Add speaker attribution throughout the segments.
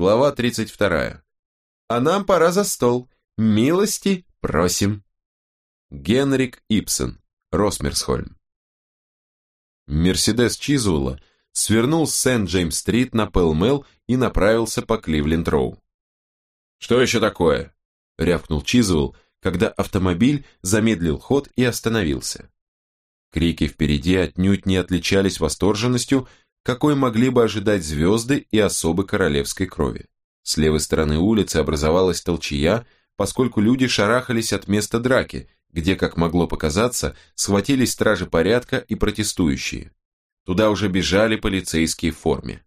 Speaker 1: Глава 32. А нам пора за стол. Милости просим. Генрик Ипсен, Росмерсхольм. Мерседес Чизуэлла свернул с Сент-Джеймс-стрит на Пэлмэл и направился по Кливленд-Роу. «Что еще такое?» — рявкнул Чизуэлл, когда автомобиль замедлил ход и остановился. Крики впереди отнюдь не отличались восторженностью, какой могли бы ожидать звезды и особы королевской крови. С левой стороны улицы образовалась толчья, поскольку люди шарахались от места драки, где, как могло показаться, схватились стражи порядка и протестующие. Туда уже бежали полицейские в форме.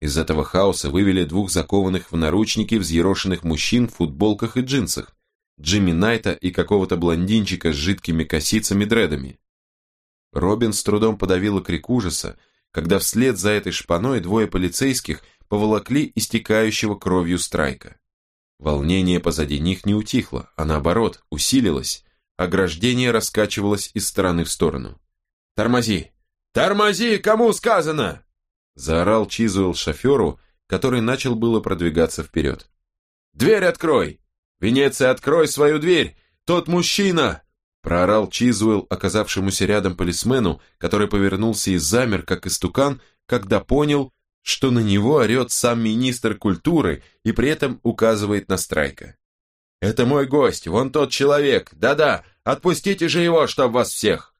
Speaker 1: Из этого хаоса вывели двух закованных в наручники взъерошенных мужчин в футболках и джинсах, Джимми Найта и какого-то блондинчика с жидкими косицами-дредами. Робин с трудом подавила крик ужаса, когда вслед за этой шпаной двое полицейских поволокли истекающего кровью страйка. Волнение позади них не утихло, а наоборот, усилилось. Ограждение раскачивалось из стороны в сторону. «Тормози! Тормози! Кому сказано?» Заорал Чизуэлл шоферу, который начал было продвигаться вперед. «Дверь открой! Венеция, открой свою дверь! Тот мужчина!» Проорал Чизуэлл оказавшемуся рядом полисмену, который повернулся и замер, как истукан, когда понял, что на него орет сам министр культуры и при этом указывает на Страйка. «Это мой гость, вон тот человек, да-да, отпустите же его, чтоб вас всех!»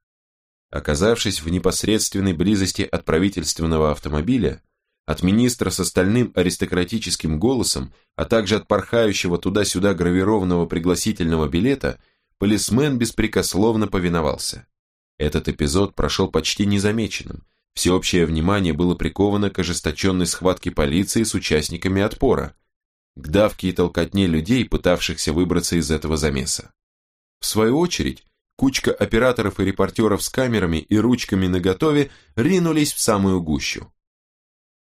Speaker 1: Оказавшись в непосредственной близости от правительственного автомобиля, от министра с остальным аристократическим голосом, а также от порхающего туда-сюда гравированного пригласительного билета – полисмен беспрекословно повиновался. Этот эпизод прошел почти незамеченным. Всеобщее внимание было приковано к ожесточенной схватке полиции с участниками отпора, к давке и толкотне людей, пытавшихся выбраться из этого замеса. В свою очередь, кучка операторов и репортеров с камерами и ручками наготове ринулись в самую гущу.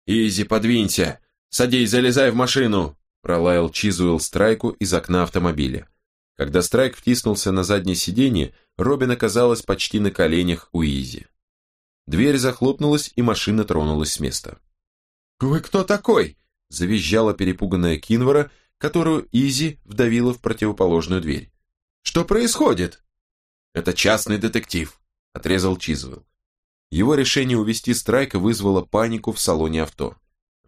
Speaker 1: «Изи, подвинься! Садись, залезай в машину!» пролаял Чизуэлл Страйку из окна автомобиля. Когда Страйк втиснулся на заднее сиденье, Робин оказалась почти на коленях у Изи. Дверь захлопнулась, и машина тронулась с места. «Вы кто такой?» – завизжала перепуганная Кинвара, которую Изи вдавила в противоположную дверь. «Что происходит?» «Это частный детектив», – отрезал Чизвелл. Его решение увести Страйка вызвало панику в салоне авто.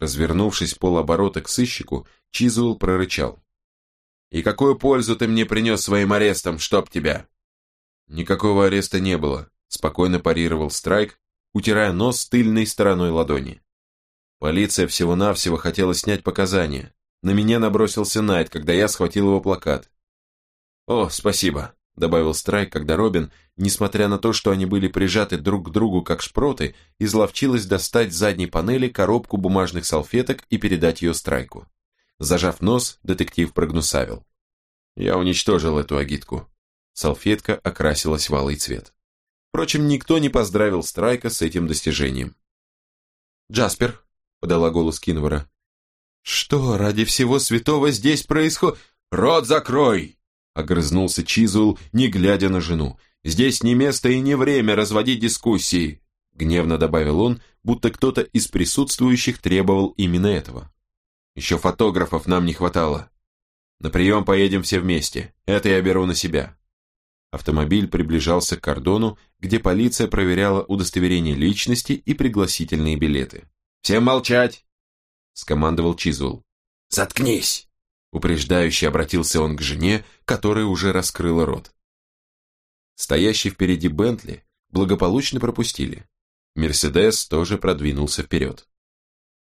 Speaker 1: Развернувшись полоборота к сыщику, Чизвелл прорычал. И какую пользу ты мне принес своим арестом, чтоб тебя?» Никакого ареста не было, спокойно парировал Страйк, утирая нос тыльной стороной ладони. Полиция всего-навсего хотела снять показания. На меня набросился Найт, когда я схватил его плакат. «О, спасибо», — добавил Страйк, когда Робин, несмотря на то, что они были прижаты друг к другу как шпроты, изловчилась достать с задней панели коробку бумажных салфеток и передать ее Страйку. Зажав нос, детектив прогнусавил. Я уничтожил эту агитку. Салфетка окрасилась в алый цвет. Впрочем, никто не поздравил Страйка с этим достижением. «Джаспер», — подала голос Кинвара, — «что ради всего святого здесь происходит?» «Рот закрой!» — огрызнулся Чизуэлл, не глядя на жену. «Здесь не место и не время разводить дискуссии!» Гневно добавил он, будто кто-то из присутствующих требовал именно этого. Еще фотографов нам не хватало. На прием поедем все вместе. Это я беру на себя. Автомобиль приближался к кордону, где полиция проверяла удостоверение личности и пригласительные билеты. «Всем молчать!» – скомандовал Чизул. «Заткнись!» – упреждающе обратился он к жене, которая уже раскрыла рот. Стоящий впереди Бентли благополучно пропустили. Мерседес тоже продвинулся вперед.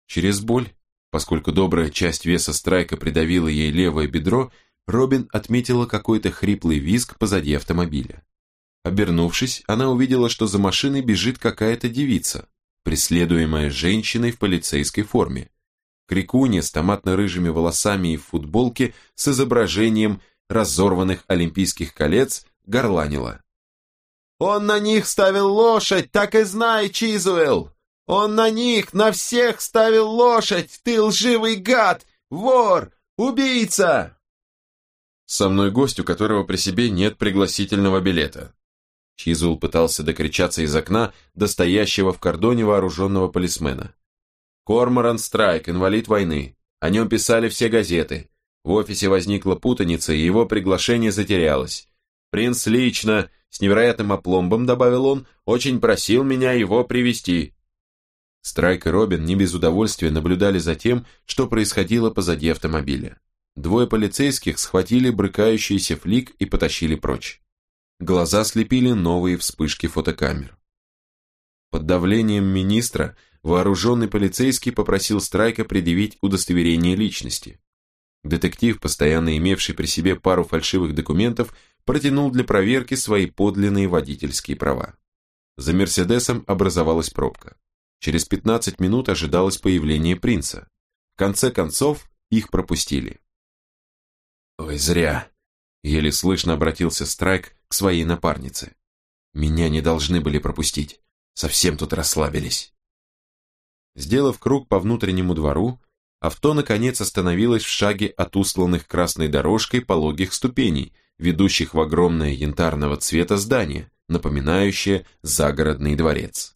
Speaker 1: Через боль Поскольку добрая часть веса страйка придавила ей левое бедро, Робин отметила какой-то хриплый визг позади автомобиля. Обернувшись, она увидела, что за машиной бежит какая-то девица, преследуемая женщиной в полицейской форме. Крикуня с томатно-рыжими волосами и в футболке с изображением разорванных олимпийских колец горланила. «Он на них ставил лошадь, так и знай, Чизуэлл! Он на них, на всех ставил лошадь! Ты лживый гад! Вор! Убийца!» «Со мной гость, у которого при себе нет пригласительного билета». Чизул пытался докричаться из окна до стоящего в кордоне вооруженного полисмена. «Корморан Страйк, инвалид войны. О нем писали все газеты. В офисе возникла путаница, и его приглашение затерялось. Принц лично, с невероятным опломбом, добавил он, очень просил меня его привести. Страйк и Робин не без удовольствия наблюдали за тем, что происходило позади автомобиля. Двое полицейских схватили брыкающийся флик и потащили прочь. Глаза слепили новые вспышки фотокамер. Под давлением министра вооруженный полицейский попросил Страйка предъявить удостоверение личности. Детектив, постоянно имевший при себе пару фальшивых документов, протянул для проверки свои подлинные водительские права. За Мерседесом образовалась пробка. Через 15 минут ожидалось появление принца. В конце концов, их пропустили. «Ой, зря!» – еле слышно обратился Страйк к своей напарнице. «Меня не должны были пропустить. Совсем тут расслабились». Сделав круг по внутреннему двору, авто наконец остановилось в шаге от устланных красной дорожкой пологих ступеней, ведущих в огромное янтарного цвета здание, напоминающее загородный дворец.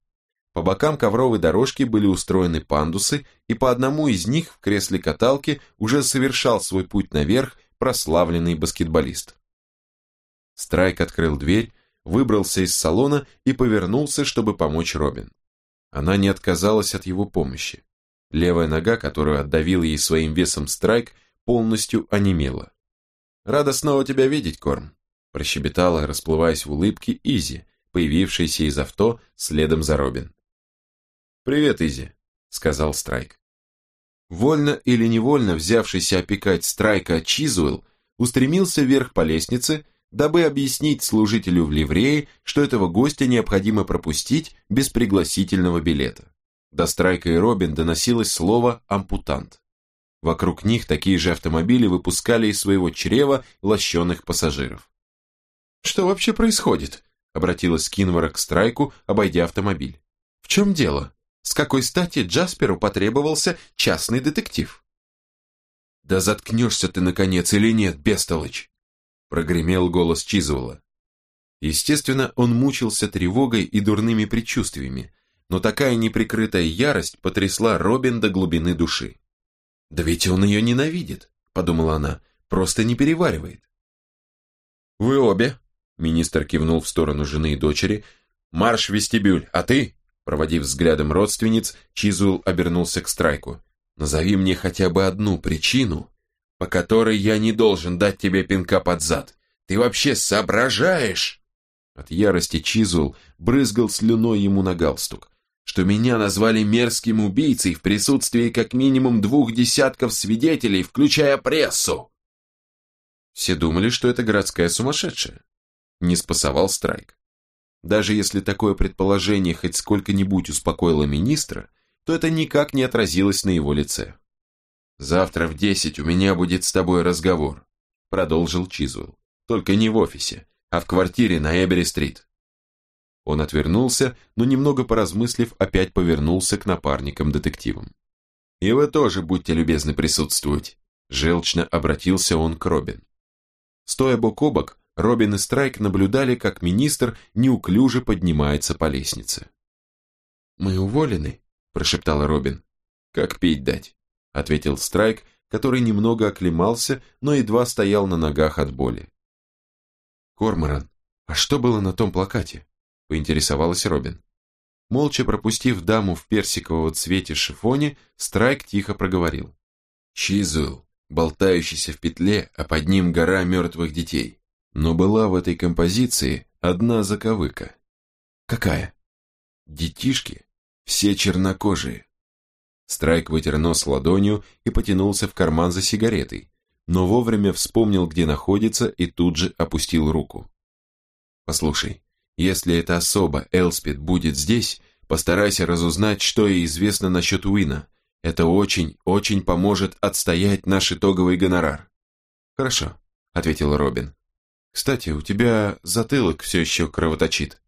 Speaker 1: По бокам ковровой дорожки были устроены пандусы, и по одному из них в кресле каталки уже совершал свой путь наверх прославленный баскетболист. Страйк открыл дверь, выбрался из салона и повернулся, чтобы помочь Робин. Она не отказалась от его помощи. Левая нога, которую отдавил ей своим весом Страйк, полностью онемела. «Рада снова тебя видеть, Корм», – прощебетала, расплываясь в улыбке, Изи, появившаяся из авто следом за Робин. «Привет, Изи», – сказал Страйк. Вольно или невольно взявшийся опекать Страйка Чизуэлл устремился вверх по лестнице, дабы объяснить служителю в ливрее, что этого гостя необходимо пропустить без пригласительного билета. До Страйка и Робин доносилось слово «ампутант». Вокруг них такие же автомобили выпускали из своего чрева лощеных пассажиров. «Что вообще происходит?» – обратилась Кинвара к Страйку, обойдя автомобиль. «В чем дело? С какой стати Джасперу потребовался частный детектив?» «Да заткнешься ты, наконец, или нет, бестолочь!» прогремел голос Чизуэлла. Естественно, он мучился тревогой и дурными предчувствиями, но такая неприкрытая ярость потрясла Робин до глубины души. «Да ведь он ее ненавидит», — подумала она, — «просто не переваривает». «Вы обе», — министр кивнул в сторону жены и дочери, — «марш в вестибюль, а ты?» Проводив взглядом родственниц, Чизуэлл обернулся к Страйку. «Назови мне хотя бы одну причину, по которой я не должен дать тебе пинка под зад. Ты вообще соображаешь?» От ярости Чизул брызгал слюной ему на галстук. Что меня назвали мерзким убийцей в присутствии как минимум двух десятков свидетелей, включая прессу. Все думали, что это городская сумасшедшая. Не спасовал Страйк. Даже если такое предположение хоть сколько-нибудь успокоило министра, то это никак не отразилось на его лице. «Завтра в десять у меня будет с тобой разговор», — продолжил Чизуэлл. «Только не в офисе, а в квартире на Эбери-стрит». Он отвернулся, но немного поразмыслив, опять повернулся к напарникам-детективам. «И вы тоже будьте любезны присутствовать», — желчно обратился он к Робин. Стоя бок о бок, Робин и Страйк наблюдали, как министр неуклюже поднимается по лестнице. «Мы уволены», – прошептала Робин. «Как пить дать?» – ответил Страйк, который немного оклемался, но едва стоял на ногах от боли. «Корморан, а что было на том плакате?» – поинтересовалась Робин. Молча пропустив даму в персикового цвете шифоне, Страйк тихо проговорил. «Чизуэлл, болтающийся в петле, а под ним гора мертвых детей. Но была в этой композиции одна заковыка. Какая? Детишки, все чернокожие. Страйк вытер нос ладонью и потянулся в карман за сигаретой, но вовремя вспомнил, где находится, и тут же опустил руку. «Послушай, если эта особа, Элспид, будет здесь, постарайся разузнать, что ей известно насчет Уина. Это очень, очень поможет отстоять наш итоговый гонорар». «Хорошо», — ответил Робин. Кстати, у тебя затылок все еще кровоточит.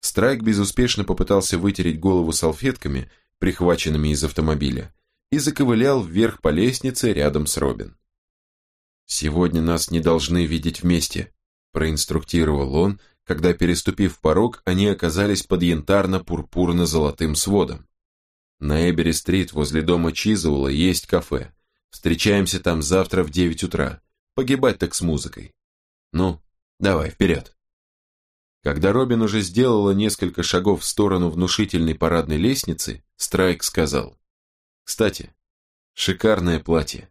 Speaker 1: Страйк безуспешно попытался вытереть голову салфетками, прихваченными из автомобиля, и заковылял вверх по лестнице рядом с Робин. «Сегодня нас не должны видеть вместе», – проинструктировал он, когда, переступив порог, они оказались под янтарно-пурпурно-золотым сводом. На Эбери-стрит возле дома Чизуэлла есть кафе. Встречаемся там завтра в девять утра. Погибать так с музыкой. Ну, давай, вперед. Когда Робин уже сделала несколько шагов в сторону внушительной парадной лестницы, Страйк сказал. Кстати, шикарное платье.